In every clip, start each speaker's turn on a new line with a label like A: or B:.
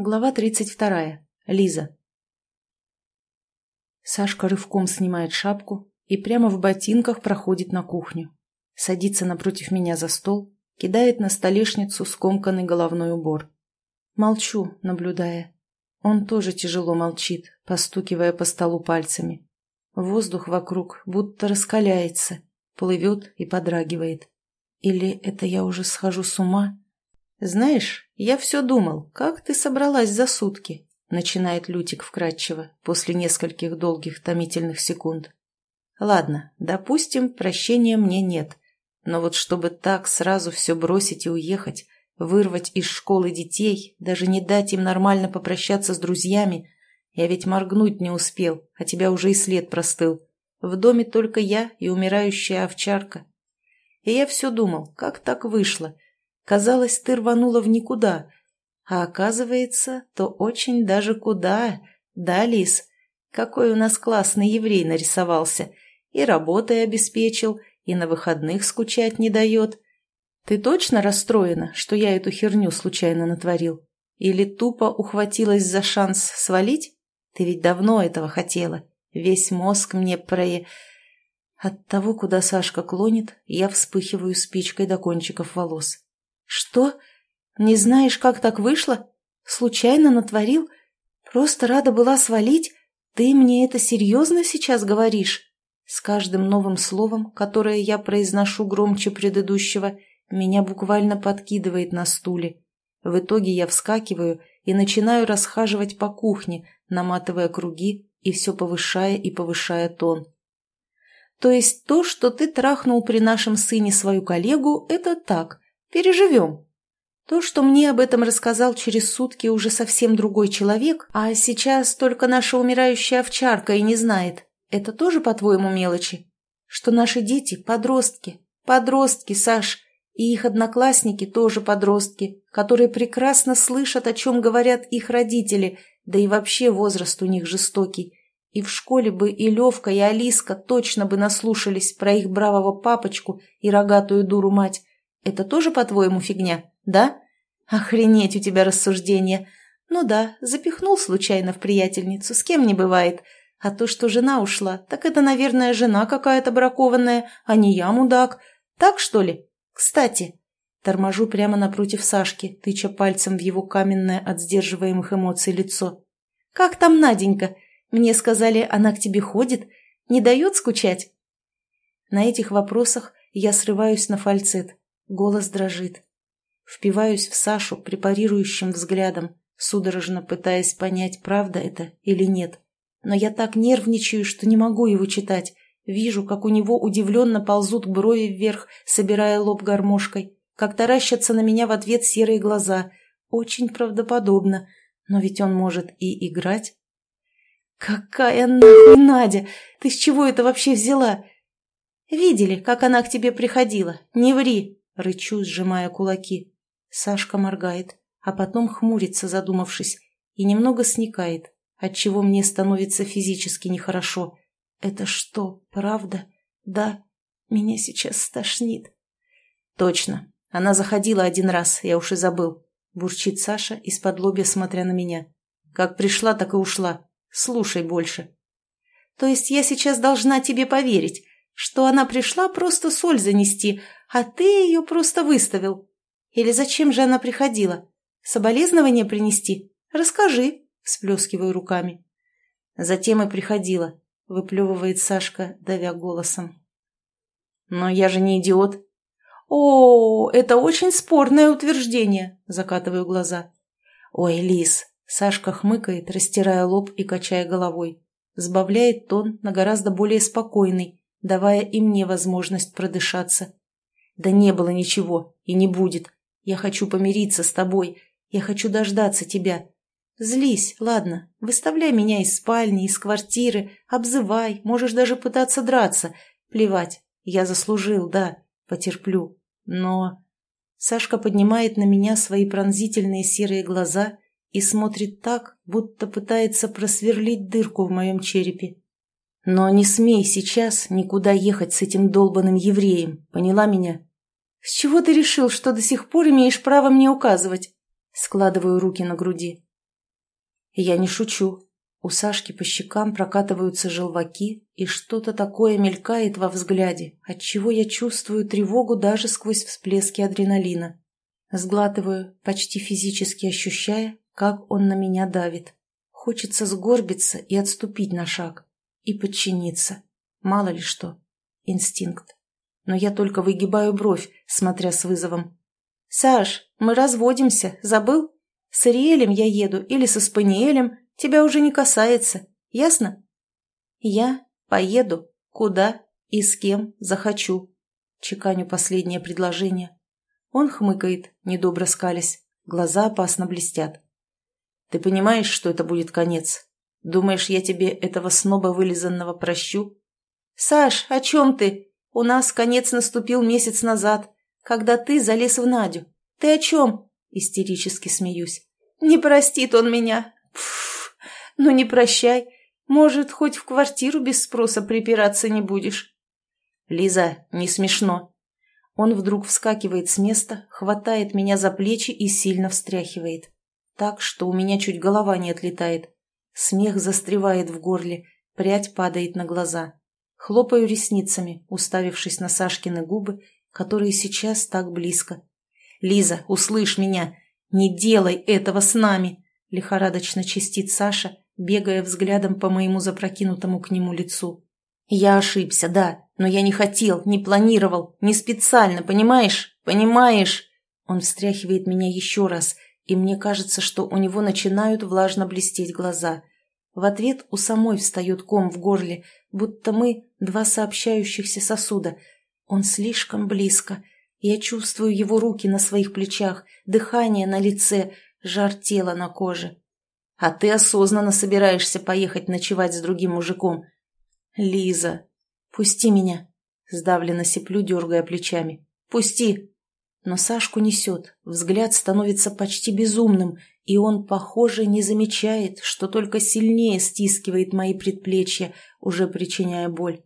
A: Глава 32. Лиза. Сашка рывком снимает шапку и прямо в ботинках проходит на кухню. Садится напротив меня за стол, кидает на столешницу скомканный головной убор. Молчу, наблюдая. Он тоже тяжело молчит, постукивая по столу пальцами. Воздух вокруг будто раскаляется, плывет и подрагивает. Или это я уже схожу с ума? «Знаешь, я все думал, как ты собралась за сутки?» Начинает Лютик вкратчиво, после нескольких долгих томительных секунд. «Ладно, допустим, прощения мне нет. Но вот чтобы так сразу все бросить и уехать, вырвать из школы детей, даже не дать им нормально попрощаться с друзьями, я ведь моргнуть не успел, а тебя уже и след простыл. В доме только я и умирающая овчарка. И я все думал, как так вышло — Казалось, ты рванула в никуда. А оказывается, то очень даже куда. Да, Лис? Какой у нас классный еврей нарисовался. И работой обеспечил, и на выходных скучать не дает. Ты точно расстроена, что я эту херню случайно натворил? Или тупо ухватилась за шанс свалить? Ты ведь давно этого хотела. Весь мозг мне про... От того, куда Сашка клонит, я вспыхиваю спичкой до кончиков волос. «Что? Не знаешь, как так вышло? Случайно натворил? Просто рада была свалить? Ты мне это серьезно сейчас говоришь?» С каждым новым словом, которое я произношу громче предыдущего, меня буквально подкидывает на стуле. В итоге я вскакиваю и начинаю расхаживать по кухне, наматывая круги и все повышая и повышая тон. То есть то, что ты трахнул при нашем сыне свою коллегу, это так, Переживем. То, что мне об этом рассказал через сутки уже совсем другой человек, а сейчас только наша умирающая овчарка и не знает, это тоже, по-твоему, мелочи? Что наши дети – подростки. Подростки, Саш. И их одноклассники тоже подростки, которые прекрасно слышат, о чем говорят их родители, да и вообще возраст у них жестокий. И в школе бы и Левка, и Алиска точно бы наслушались про их бравого папочку и рогатую дуру мать, это тоже, по-твоему, фигня, да? Охренеть у тебя рассуждение. Ну да, запихнул случайно в приятельницу, с кем не бывает. А то, что жена ушла, так это, наверное, жена какая-то бракованная, а не я мудак. Так, что ли? Кстати, торможу прямо напротив Сашки, тыча пальцем в его каменное от сдерживаемых эмоций лицо. «Как там Наденька? Мне сказали, она к тебе ходит. Не дает скучать?» На этих вопросах я срываюсь на фальцет. Голос дрожит. Впиваюсь в Сашу препарирующим взглядом, судорожно пытаясь понять, правда это или нет. Но я так нервничаю, что не могу его читать. Вижу, как у него удивленно ползут брови вверх, собирая лоб гармошкой, как таращатся на меня в ответ серые глаза. Очень правдоподобно. Но ведь он может и играть. «Какая нахуй Надя? Ты с чего это вообще взяла?» «Видели, как она к тебе приходила? Не ври!» Рычу, сжимая кулаки. Сашка моргает, а потом хмурится, задумавшись, и немного сникает, отчего мне становится физически нехорошо. Это что, правда? Да, меня сейчас стошнит. Точно. Она заходила один раз, я уж и забыл. Бурчит Саша, из-под лобья смотря на меня. Как пришла, так и ушла. Слушай больше. То есть я сейчас должна тебе поверить, что она пришла просто соль занести, а ты ее просто выставил. Или зачем же она приходила? Соболезнования принести? Расскажи, всплескиваю руками. Затем и приходила, выплевывает Сашка, давя голосом. Но я же не идиот. О, это очень спорное утверждение, закатываю глаза. Ой, Лис, Сашка хмыкает, растирая лоб и качая головой. Сбавляет тон на гораздо более спокойный, давая и мне возможность продышаться. Да не было ничего и не будет. Я хочу помириться с тобой. Я хочу дождаться тебя. Злись, ладно. Выставляй меня из спальни, из квартиры. Обзывай, можешь даже пытаться драться. Плевать. Я заслужил, да. Потерплю. Но... Сашка поднимает на меня свои пронзительные серые глаза и смотрит так, будто пытается просверлить дырку в моем черепе. Но не смей сейчас никуда ехать с этим долбанным евреем, поняла меня? «С чего ты решил, что до сих пор имеешь право мне указывать?» Складываю руки на груди. Я не шучу. У Сашки по щекам прокатываются желваки, и что-то такое мелькает во взгляде, отчего я чувствую тревогу даже сквозь всплески адреналина. Сглатываю, почти физически ощущая, как он на меня давит. Хочется сгорбиться и отступить на шаг. И подчиниться. Мало ли что. Инстинкт. Но я только выгибаю бровь, смотря с вызовом. «Саш, мы разводимся, забыл? С Ириэлем я еду или со Спаниелем, тебя уже не касается, ясно?» «Я поеду, куда и с кем захочу», — чеканю последнее предложение. Он хмыкает, недобро скалясь, глаза опасно блестят. «Ты понимаешь, что это будет конец? Думаешь, я тебе этого сноба вылизанного прощу?» «Саш, о чем ты? У нас конец наступил месяц назад когда ты залез в Надю. Ты о чем?» Истерически смеюсь. «Не простит он меня. Пф, ну не прощай. Может, хоть в квартиру без спроса припираться не будешь?» «Лиза, не смешно». Он вдруг вскакивает с места, хватает меня за плечи и сильно встряхивает. Так, что у меня чуть голова не отлетает. Смех застревает в горле, прядь падает на глаза. Хлопаю ресницами, уставившись на Сашкины губы которые сейчас так близко. «Лиза, услышь меня! Не делай этого с нами!» — лихорадочно чистит Саша, бегая взглядом по моему запрокинутому к нему лицу. «Я ошибся, да, но я не хотел, не планировал, не специально, понимаешь? Понимаешь?» Он встряхивает меня еще раз, и мне кажется, что у него начинают влажно блестеть глаза. В ответ у самой встает ком в горле, будто мы два сообщающихся сосуда — он слишком близко. Я чувствую его руки на своих плечах, дыхание на лице, жар тела на коже. А ты осознанно собираешься поехать ночевать с другим мужиком. Лиза, пусти меня. Сдавленно сиплю, дергая плечами. Пусти. Но Сашку несет, взгляд становится почти безумным, и он, похоже, не замечает, что только сильнее стискивает мои предплечья, уже причиняя боль.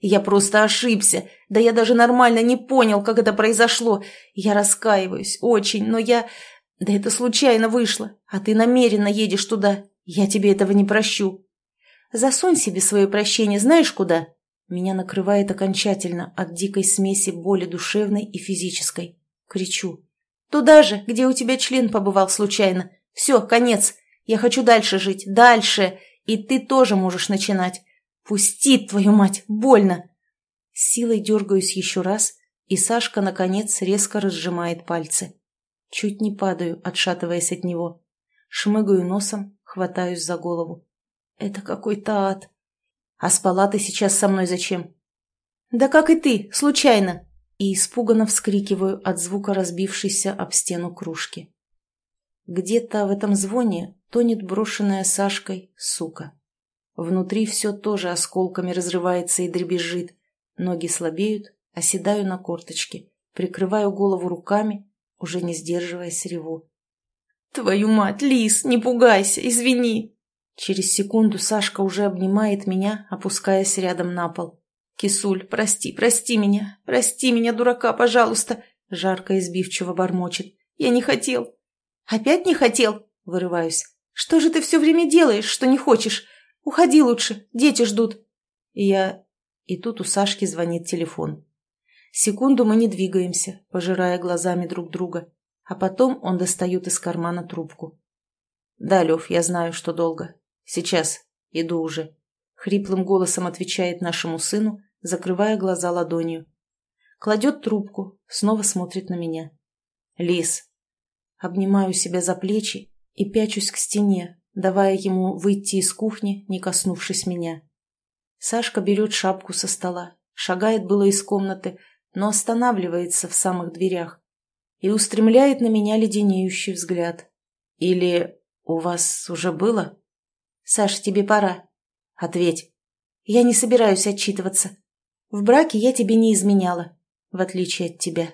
A: Я просто ошибся. Да я даже нормально не понял, как это произошло. Я раскаиваюсь, очень, но я... Да это случайно вышло. А ты намеренно едешь туда. Я тебе этого не прощу. Засунь себе свое прощение знаешь куда? Меня накрывает окончательно от дикой смеси боли душевной и физической. Кричу. Туда же, где у тебя член побывал случайно. Все, конец. Я хочу дальше жить. Дальше. И ты тоже можешь начинать. «Пусти, твою мать! Больно!» С силой дергаюсь еще раз, и Сашка, наконец, резко разжимает пальцы. Чуть не падаю, отшатываясь от него. Шмыгаю носом, хватаюсь за голову. «Это какой-то ад!» «А спала ты сейчас со мной зачем?» «Да как и ты, случайно!» И испуганно вскрикиваю от звука разбившейся об стену кружки. Где-то в этом звоне тонет брошенная Сашкой сука. Внутри все тоже осколками разрывается и дребезжит. Ноги слабеют, оседаю на корточки, прикрываю голову руками, уже не сдерживаясь реву. «Твою мать, Лис, не пугайся, извини!» Через секунду Сашка уже обнимает меня, опускаясь рядом на пол. «Кисуль, прости, прости меня, прости меня, дурака, пожалуйста!» Жарко и избивчиво бормочет. «Я не хотел!» «Опять не хотел?» — вырываюсь. «Что же ты все время делаешь, что не хочешь? Уходи лучше, дети ждут. И я... И тут у Сашки звонит телефон. Секунду мы не двигаемся, пожирая глазами друг друга, а потом он достает из кармана трубку. «Да, Лев, я знаю, что долго. Сейчас. Иду уже». Хриплым голосом отвечает нашему сыну, закрывая глаза ладонью. Кладет трубку, снова смотрит на меня. «Лис». Обнимаю себя за плечи и пячусь к стене, давая ему выйти из кухни, не коснувшись меня. Сашка берет шапку со стола, шагает было из комнаты, но останавливается в самых дверях и устремляет на меня леденеющий взгляд. «Или у вас уже было?» «Саш, тебе пора». «Ответь». «Я не собираюсь отчитываться. В браке я тебе не изменяла, в отличие от тебя».